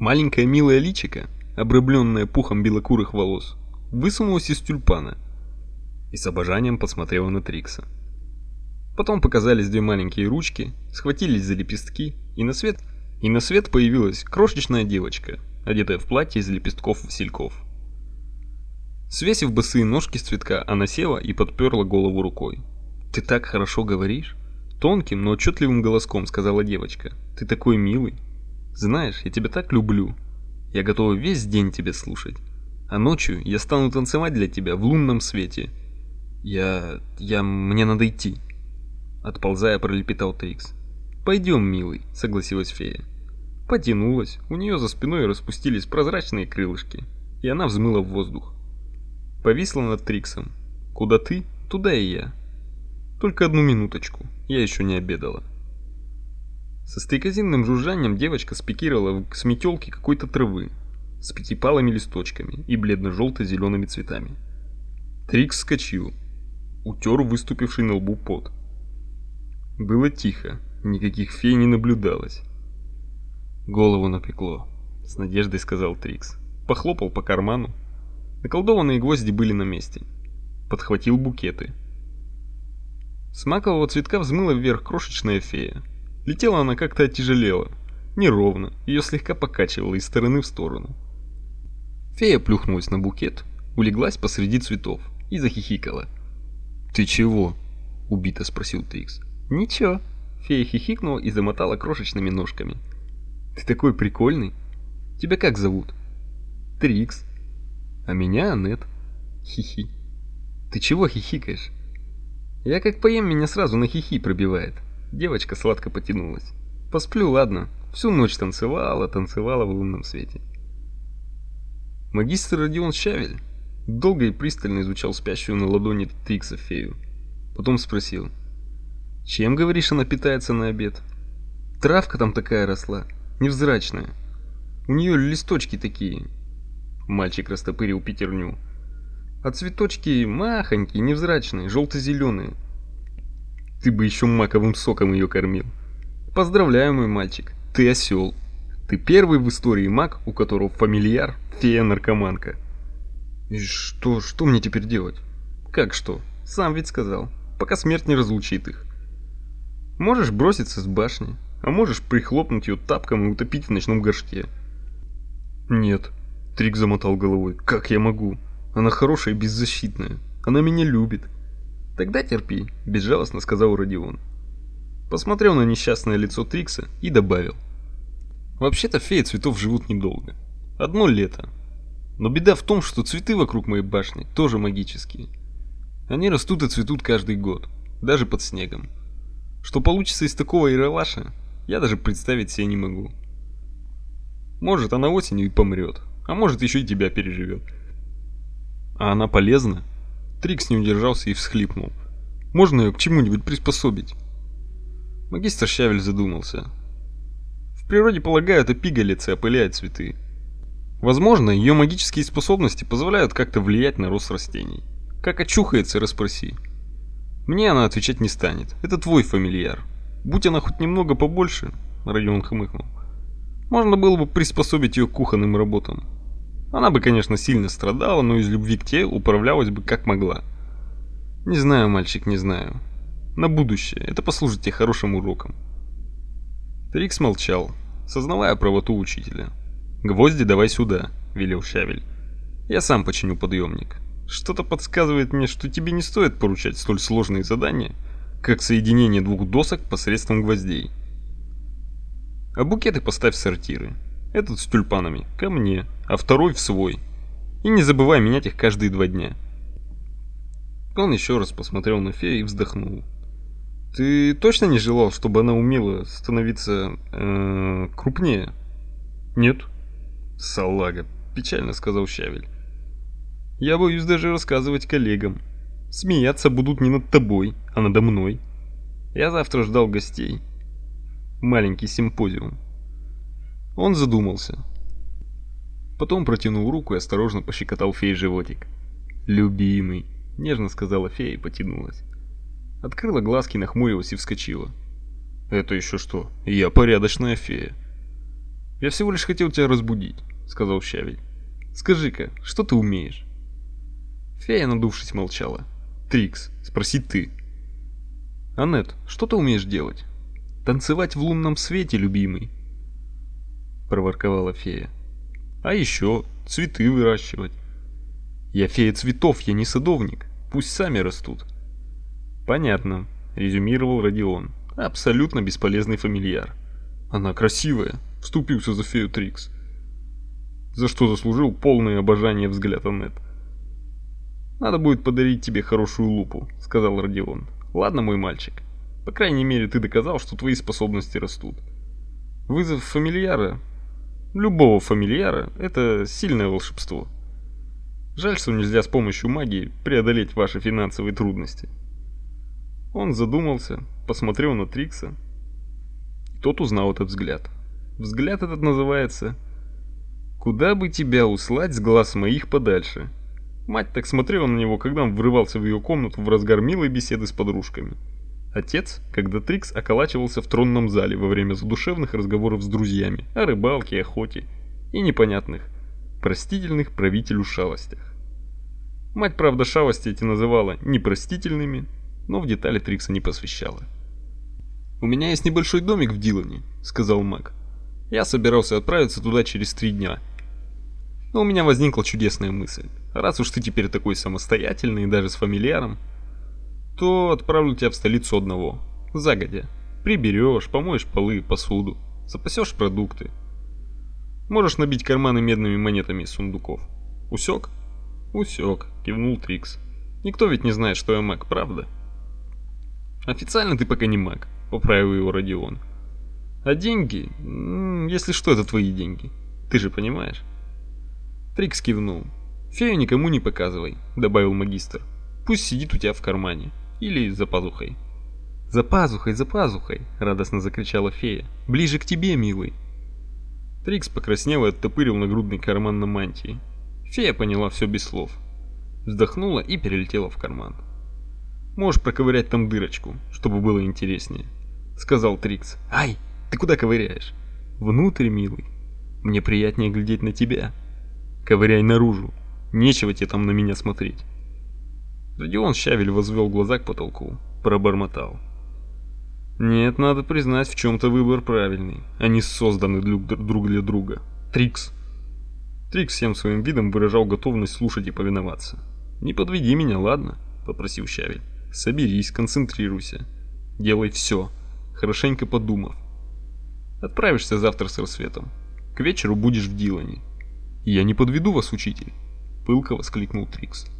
Маленькая милая личика, обрабленная пухом белокурых волос, высунулась из тюльпана и с обожанием посмотрела на Трикса. Потом показались две маленькие ручки, схватились за лепестки, и на свет, и на свет появилась крошечная девочка, одетая в платье из лепестков-васильков. Свесив босые ножки с цветка, она села и подперла голову рукой. «Ты так хорошо говоришь?» Тонким, но отчетливым голоском сказала девочка. «Ты такой милый. Знаешь, я тебя так люблю. Я готова весь день тебя слушать. А ночью я стану танцевать для тебя в лунном свете. Я... я... мне надо идти». Отползая, пролепетал Трикс. «Пойдем, милый», — согласилась фея. Потянулась, у нее за спиной распустились прозрачные крылышки, и она взмыла в воздух. Повисла над Триксом. «Куда ты, туда и я». Только одну минуточку, я еще не обедала. Со стрекозинным жужжанием девочка спикировала к сметелке какой-то травы с пятипалыми листочками и бледно-желто-зелеными цветами. Трикс вскочил, утер выступивший на лбу пот. Было тихо, никаких фей не наблюдалось. Голову напекло, с надеждой сказал Трикс. Похлопал по карману. Наколдованные гвозди были на месте. Подхватил букеты. С макового цветка взмыла вверх крошечная фея. Летела она как-то оттяжелела, неровно, ее слегка покачивало из стороны в сторону. Фея плюхнулась на букет, улеглась посреди цветов и захихикала. «Ты чего?» — убито спросил Трикс. «Ничего». Фея хихикнула и замотала крошечными ножками. «Ты такой прикольный. Тебя как зовут?» «Трикс». «А меня Аннет». «Хихи». «Ты чего хихикаешь?» Я как поем, меня сразу на хихи пробивает. Девочка сладко потянулась. Посплю, ладно. Всю ночь танцевала, танцевала в лунном свете. Магистр Родион Щавель долго и пристально изучал спящую на ладони Трикса фею. Потом спросил. «Чем, говоришь, она питается на обед?» «Травка там такая росла, невзрачная. У нее листочки такие». Мальчик растопырил пятерню. А цветочки махонькие, невзрачные, желто-зеленые. Ты бы еще маковым соком ее кормил. Поздравляю, мой мальчик, ты осел. Ты первый в истории маг, у которого фамильяр фея-наркоманка. И что, что мне теперь делать? Как что? Сам ведь сказал, пока смерть не разлучит их. Можешь броситься с башни, а можешь прихлопнуть ее тапком и утопить в ночном горшке. Нет, Трик замотал головой. Как я могу? Она хорошая и беззащитная. Она меня любит. Тогда терпи, безжалостно сказал Родион. Посмотрел на несчастное лицо Трикса и добавил. Вообще-то феи цветов живут недолго. Одно лето. Но беда в том, что цветы вокруг моей башни тоже магические. Они растут и цветут каждый год, даже под снегом. Что получится из такого иролаша, я даже представить себе не могу. Может, она осенью и помрет, а может еще и тебя переживет. А она полезна? Трикс не удержался и всхлипнул. Можно ее к чему-нибудь приспособить? Магистр Щавель задумался. В природе, полагаю, это пигалица опыляет цветы. Возможно, ее магические способности позволяют как-то влиять на рост растений. Как очухается, расспроси. Мне она отвечать не станет. Это твой фамильяр. Будь она хоть немного побольше, Родион хмыкнул. Можно было бы приспособить ее к кухонным работам. Она бы, конечно, сильно страдала, но из любви к тебе управлялась бы как могла. Не знаю, мальчик, не знаю. На будущее. Это послужит тебе хорошим уроком. Трикс молчал, сознавая правоту учителя. «Гвозди давай сюда», — велел Щавель. «Я сам починю подъемник. Что-то подсказывает мне, что тебе не стоит поручать столь сложные задания, как соединение двух досок посредством гвоздей. А букеты поставь в сортиры. Этот с тюльпанами ко мне, а второй в свой. И не забывай менять их каждые два дня. Он еще раз посмотрел на фею и вздохнул. Ты точно не желал, чтобы она умела становиться э, крупнее? Нет. Салага, печально сказал Щавель. Я боюсь даже рассказывать коллегам. Смеяться будут не над тобой, а надо мной. Я завтра ждал гостей. Маленький симпозиум. Он задумался. Потом протянул руку и осторожно пощекотал фей животик. «Любимый», — нежно сказала фея и потянулась. Открыла глазки, нахмурилась и вскочила. «Это еще что? Я порядочная фея». Я всего лишь хотел тебя разбудить, сказал Щавель. Скажи-ка, что ты умеешь? Фея, надувшись, молчала. Трикс, спроси ты. Анет, что ты умеешь делать? Танцевать в лунном свете, любимый, проворковала фея. А еще цветы выращивать. Я фея цветов, я не садовник. Пусть сами растут. Понятно, резюмировал Родион. Абсолютно бесполезный фамильяр. Она красивая, вступился за фею Трикс. За что заслужил полное обожание взгляд Аннет. Надо будет подарить тебе хорошую лупу, сказал Родион. Ладно, мой мальчик. По крайней мере, ты доказал, что твои способности растут. Вызов фамильяра, любого фамильяра это сильное волшебство. Жаль, что нельзя с помощью магии преодолеть ваши финансовые трудности. Он задумался, посмотрел на Трикса. Тот узнал этот взгляд. Взгляд этот называется «Куда бы тебя услать с глаз моих подальше?» Мать так смотрела на него, когда он врывался в ее комнату в разгар милой беседы с подружками. Отец, когда Трикс околачивался в тронном зале во время задушевных разговоров с друзьями о рыбалке, охоте и непонятных, простительных правителю шалостях. Мать, правда, шалости эти называла непростительными, но в детали Трикса не посвящала. «У меня есть небольшой домик в Дилане», — сказал Мак. «Я собирался отправиться туда через три дня. Но у меня возникла чудесная мысль. Раз уж ты теперь такой самостоятельный, даже с фамильяром, то отправлю тебя в столицу одного, загодя. Приберешь, помоешь полы, посуду, запасешь продукты. Можешь набить карманы медными монетами из сундуков. Усек? Усек, кивнул Трикс. Никто ведь не знает, что я маг, правда? Официально ты пока не маг, поправил его Родион. А деньги? Если что, это твои деньги. Ты же понимаешь? Трикс кивнул. Фею никому не показывай, добавил магистр. Пусть сидит у тебя в кармане или за пазухой. За пазухой, за пазухой, радостно закричала фея. Ближе к тебе, милый. Трикс покраснел и оттопырил нагрудный карман на мантии. Фея поняла все без слов. Вздохнула и перелетела в карман. Можешь проковырять там дырочку, чтобы было интереснее, сказал Трикс. Ай, ты куда ковыряешь? Внутрь, милый. Мне приятнее глядеть на тебя. Ковыряй наружу. Нечего тебе там на меня смотреть. Родион Щавель возвел глаза к потолку, пробормотал. Нет, надо признать, в чем-то выбор правильный. Они созданы друг для друга. Трикс. Трикс всем своим видом выражал готовность слушать и повиноваться. «Не подведи меня, ладно?» – попросил Щавель. «Соберись, концентрируйся. Делай все, хорошенько подумав. Отправишься завтра с рассветом. К вечеру будешь в Дилане. «Я не подведу вас, учитель!» — пылко воскликнул Трикс.